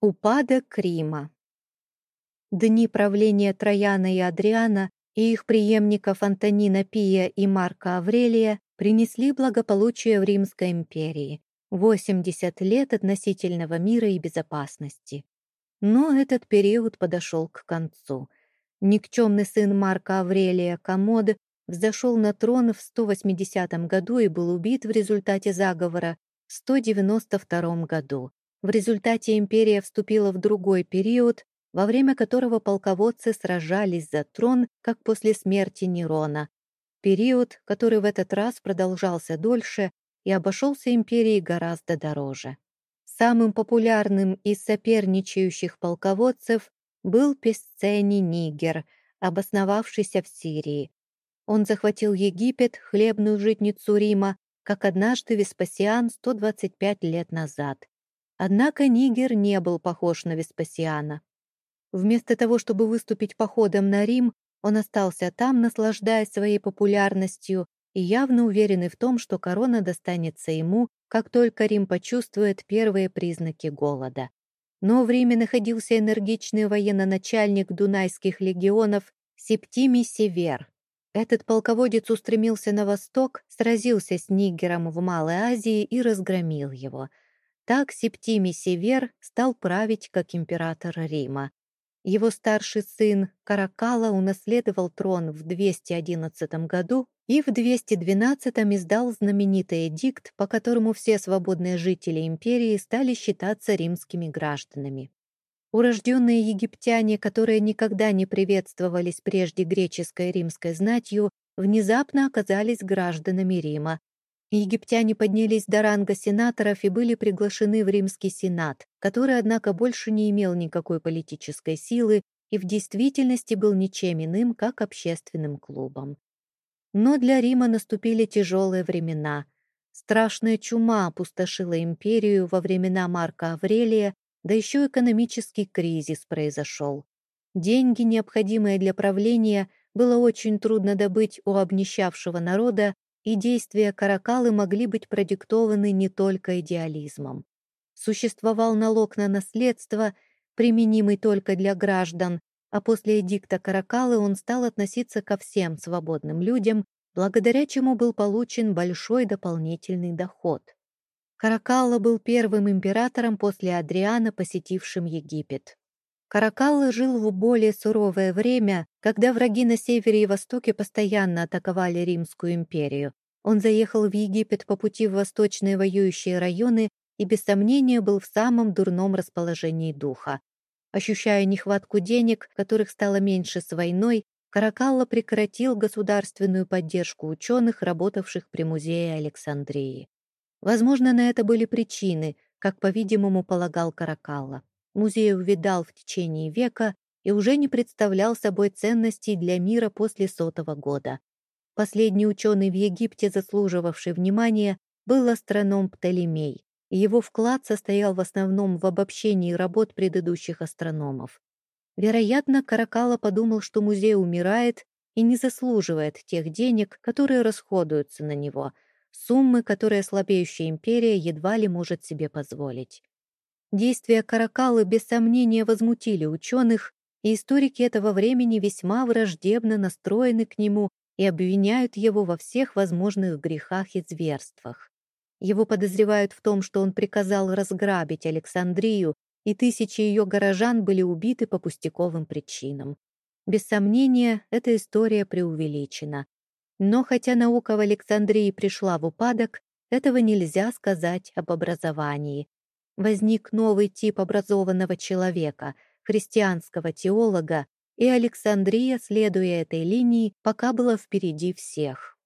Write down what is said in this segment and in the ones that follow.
Упадок Рима Дни правления Трояна и Адриана и их преемников Антонина Пия и Марка Аврелия принесли благополучие в Римской империи, 80 лет относительного мира и безопасности. Но этот период подошел к концу. Никчемный сын Марка Аврелия Комод взошел на трон в 180 году и был убит в результате заговора в 192 году. В результате империя вступила в другой период, во время которого полководцы сражались за трон, как после смерти Нерона. Период, который в этот раз продолжался дольше и обошелся империи гораздо дороже. Самым популярным из соперничающих полководцев был Песцений Нигер, обосновавшийся в Сирии. Он захватил Египет, хлебную житницу Рима, как однажды Веспасиан 125 лет назад. Однако Нигер не был похож на Веспасиана. Вместо того, чтобы выступить походом на Рим, он остался там, наслаждаясь своей популярностью и явно уверенный в том, что корона достанется ему, как только Рим почувствует первые признаки голода. Но в Риме находился энергичный военачальник дунайских легионов Септимий Север. Этот полководец устремился на восток, сразился с Нигером в Малой Азии и разгромил его — так Септимий Север стал править как император Рима. Его старший сын Каракала унаследовал трон в 211 году и в 212 издал знаменитый эдикт, по которому все свободные жители империи стали считаться римскими гражданами. Урожденные египтяне, которые никогда не приветствовались прежде греческой и римской знатью, внезапно оказались гражданами Рима, Египтяне поднялись до ранга сенаторов и были приглашены в Римский сенат, который, однако, больше не имел никакой политической силы и в действительности был ничем иным, как общественным клубом. Но для Рима наступили тяжелые времена. Страшная чума опустошила империю во времена Марка Аврелия, да еще экономический кризис произошел. Деньги, необходимые для правления, было очень трудно добыть у обнищавшего народа, и действия Каракалы могли быть продиктованы не только идеализмом. Существовал налог на наследство, применимый только для граждан, а после эдикта Каракалы он стал относиться ко всем свободным людям, благодаря чему был получен большой дополнительный доход. Каракалла был первым императором после Адриана, посетившим Египет. Каракалла жил в более суровое время, когда враги на севере и востоке постоянно атаковали Римскую империю. Он заехал в Египет по пути в восточные воюющие районы и без сомнения был в самом дурном расположении духа. Ощущая нехватку денег, которых стало меньше с войной, Каракалла прекратил государственную поддержку ученых, работавших при музее Александрии. Возможно, на это были причины, как, по-видимому, полагал Каракалла. Музей увидал в течение века и уже не представлял собой ценностей для мира после сотого года. Последний ученый в Египте, заслуживавший внимания, был астроном Птолемей, его вклад состоял в основном в обобщении работ предыдущих астрономов. Вероятно, Каракала подумал, что музей умирает и не заслуживает тех денег, которые расходуются на него, суммы, которые слабеющая империя едва ли может себе позволить. Действия Каракалы без сомнения возмутили ученых, и историки этого времени весьма враждебно настроены к нему и обвиняют его во всех возможных грехах и зверствах. Его подозревают в том, что он приказал разграбить Александрию, и тысячи ее горожан были убиты по пустяковым причинам. Без сомнения, эта история преувеличена. Но хотя наука в Александрии пришла в упадок, этого нельзя сказать об образовании. Возник новый тип образованного человека, христианского теолога, и Александрия, следуя этой линии, пока была впереди всех.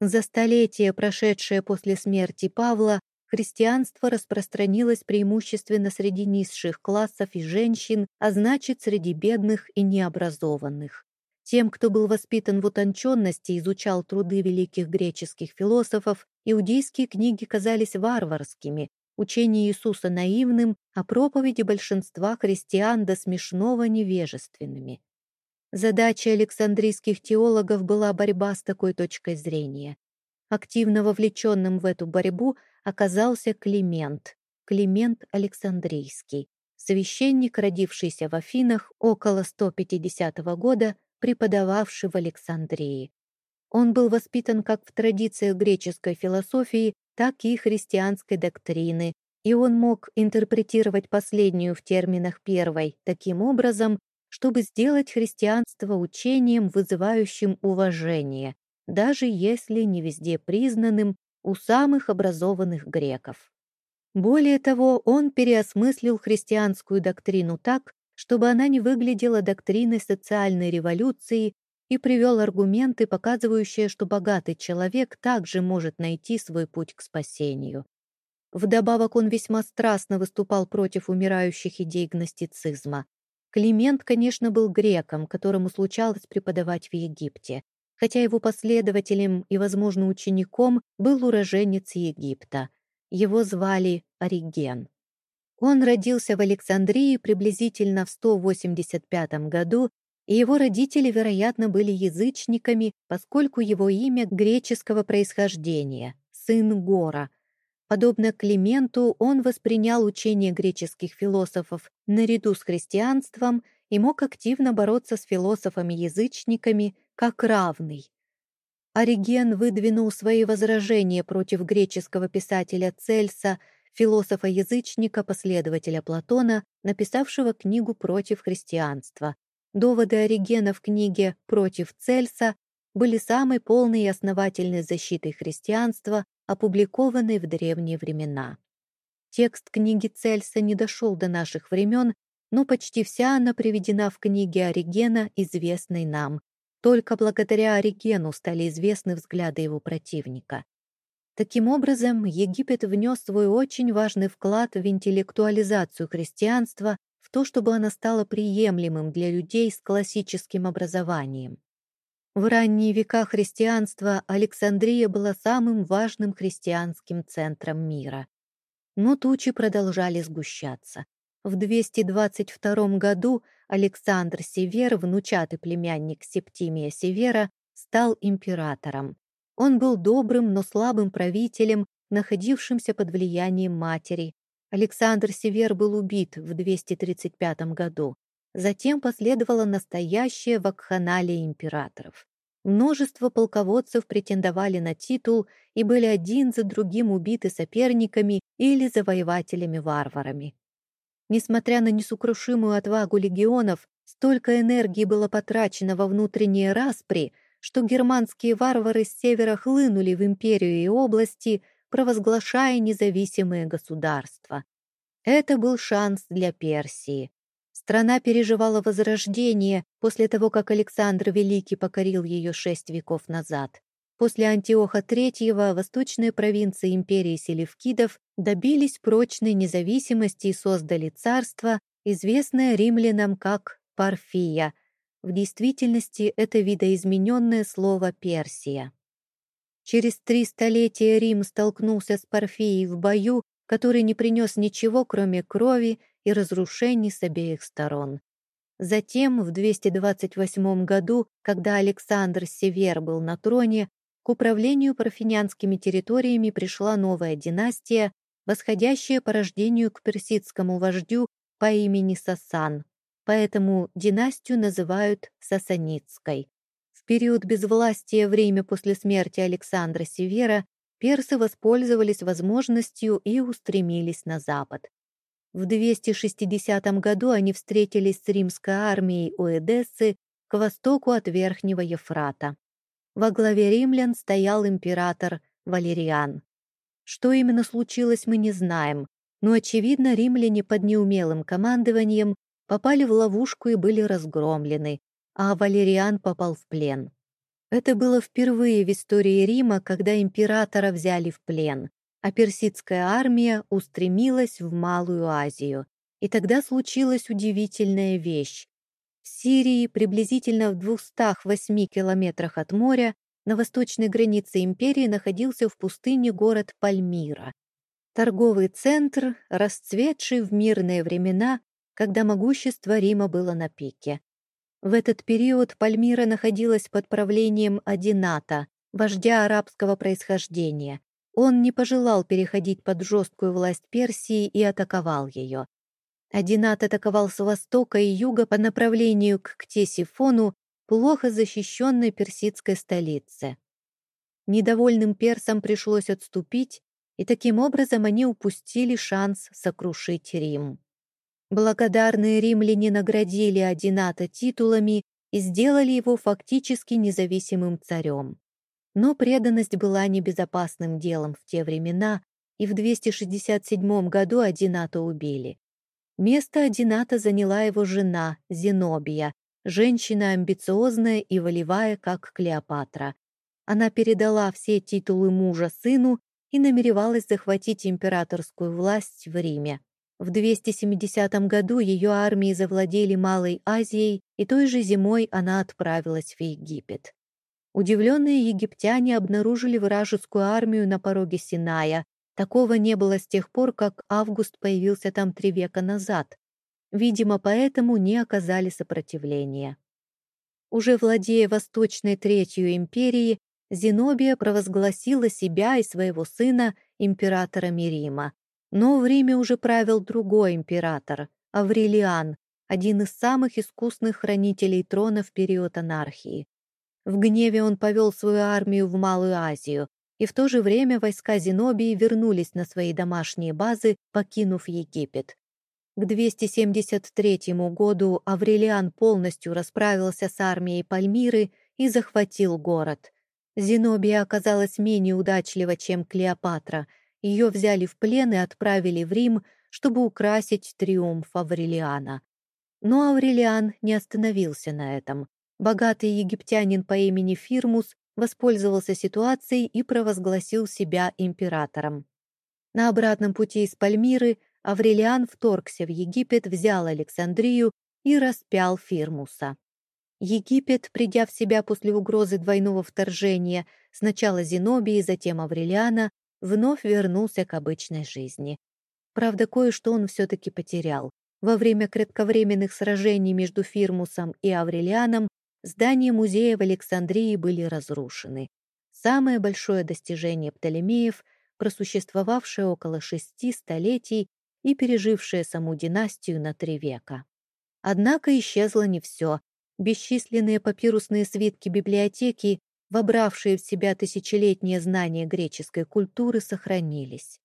За столетия, прошедшее после смерти Павла, христианство распространилось преимущественно среди низших классов и женщин, а значит, среди бедных и необразованных. Тем, кто был воспитан в утонченности, изучал труды великих греческих философов, иудейские книги казались варварскими, учение Иисуса наивным, а проповеди большинства христиан до смешного невежественными. Задача Александрийских теологов была борьба с такой точкой зрения. Активно вовлеченным в эту борьбу оказался Климент, Климент Александрийский. священник, родившийся в Афинах около 150 года, преподававший в Александрии. Он был воспитан как в традициях греческой философии, так и христианской доктрины, и он мог интерпретировать последнюю в терминах первой таким образом, чтобы сделать христианство учением, вызывающим уважение, даже если не везде признанным у самых образованных греков. Более того, он переосмыслил христианскую доктрину так, чтобы она не выглядела доктриной социальной революции и привел аргументы, показывающие, что богатый человек также может найти свой путь к спасению. Вдобавок он весьма страстно выступал против умирающих идей гностицизма. Климент, конечно, был греком, которому случалось преподавать в Египте, хотя его последователем и, возможно, учеником был уроженец Египта. Его звали Ориген. Он родился в Александрии приблизительно в 185 году, и его родители, вероятно, были язычниками, поскольку его имя греческого происхождения – сын Гора. Подобно Клименту, он воспринял учение греческих философов наряду с христианством и мог активно бороться с философами-язычниками как равный. Ориген выдвинул свои возражения против греческого писателя Цельса, философа-язычника, последователя Платона, написавшего книгу против христианства. Доводы Оригена в книге «Против Цельса» были самой полной и основательной защитой христианства, опубликованной в древние времена. Текст книги Цельса не дошел до наших времен, но почти вся она приведена в книге Оригена, известной нам. Только благодаря Оригену стали известны взгляды его противника. Таким образом, Египет внес свой очень важный вклад в интеллектуализацию христианства, в то, чтобы оно стало приемлемым для людей с классическим образованием. В ранние века христианства Александрия была самым важным христианским центром мира. Но тучи продолжали сгущаться. В 222 году Александр Север, внучатый племянник Септимия Севера, стал императором. Он был добрым, но слабым правителем, находившимся под влиянием матери. Александр Север был убит в 235 году. Затем последовала настоящая вакханалия императоров. Множество полководцев претендовали на титул и были один за другим убиты соперниками или завоевателями-варварами. Несмотря на несокрушимую отвагу легионов, столько энергии было потрачено во внутренние распри, что германские варвары с севера хлынули в империю и области, провозглашая независимые государства. Это был шанс для Персии. Страна переживала возрождение после того, как Александр Великий покорил ее шесть веков назад. После Антиоха III восточные провинции империи селевкидов добились прочной независимости и создали царство, известное римлянам как Парфия. В действительности это видоизмененное слово Персия. Через три столетия Рим столкнулся с Парфией в бою, который не принес ничего, кроме крови и разрушений с обеих сторон. Затем, в 228 году, когда Александр Север был на троне, к управлению парфинянскими территориями пришла новая династия, восходящая по рождению к персидскому вождю по имени Сасан, поэтому династию называют Сасанидской. В период безвластия время после смерти Александра Севера персы воспользовались возможностью и устремились на запад. В 260 году они встретились с римской армией у Эдессы к востоку от Верхнего Ефрата. Во главе римлян стоял император Валериан. Что именно случилось, мы не знаем, но, очевидно, римляне под неумелым командованием попали в ловушку и были разгромлены, а Валериан попал в плен. Это было впервые в истории Рима, когда императора взяли в плен, а персидская армия устремилась в Малую Азию. И тогда случилась удивительная вещь. В Сирии, приблизительно в 208 километрах от моря, на восточной границе империи находился в пустыне город Пальмира. Торговый центр, расцветший в мирные времена, когда могущество Рима было на пике. В этот период Пальмира находилась под правлением Адината, вождя арабского происхождения. Он не пожелал переходить под жесткую власть Персии и атаковал ее. Адинат атаковал с востока и юга по направлению к Ктесифону, плохо защищенной персидской столице. Недовольным персам пришлось отступить, и таким образом они упустили шанс сокрушить Рим. Благодарные римляне наградили Адината титулами и сделали его фактически независимым царем. Но преданность была небезопасным делом в те времена, и в 267 году Адината убили. Место Адината заняла его жена, Зенобия, женщина амбициозная и волевая, как Клеопатра. Она передала все титулы мужа сыну и намеревалась захватить императорскую власть в Риме. В 270 году ее армии завладели Малой Азией, и той же зимой она отправилась в Египет. Удивленные египтяне обнаружили вражескую армию на пороге Синая, Такого не было с тех пор, как Август появился там три века назад. Видимо, поэтому не оказали сопротивления. Уже владея Восточной Третью империей, Зенобия провозгласила себя и своего сына императорами Рима. Но в Риме уже правил другой император, Аврелиан, один из самых искусных хранителей трона в период анархии. В гневе он повел свою армию в Малую Азию, и в то же время войска Зенобии вернулись на свои домашние базы, покинув Египет. К 273 году Аврелиан полностью расправился с армией Пальмиры и захватил город. Зенобия оказалась менее удачлива, чем Клеопатра. Ее взяли в плен и отправили в Рим, чтобы украсить триумф Аврелиана. Но Аврелиан не остановился на этом. Богатый египтянин по имени Фирмус воспользовался ситуацией и провозгласил себя императором. На обратном пути из Пальмиры Аврелиан вторгся в Египет, взял Александрию и распял Фирмуса. Египет, придя в себя после угрозы двойного вторжения, сначала Зенобии, затем Аврелиана, вновь вернулся к обычной жизни. Правда, кое-что он все-таки потерял. Во время кратковременных сражений между Фирмусом и Аврелианом Здания музея в Александрии были разрушены. Самое большое достижение Птолемеев, просуществовавшее около шести столетий и пережившее саму династию на три века. Однако исчезло не все. Бесчисленные папирусные свитки библиотеки, вобравшие в себя тысячелетние знания греческой культуры, сохранились.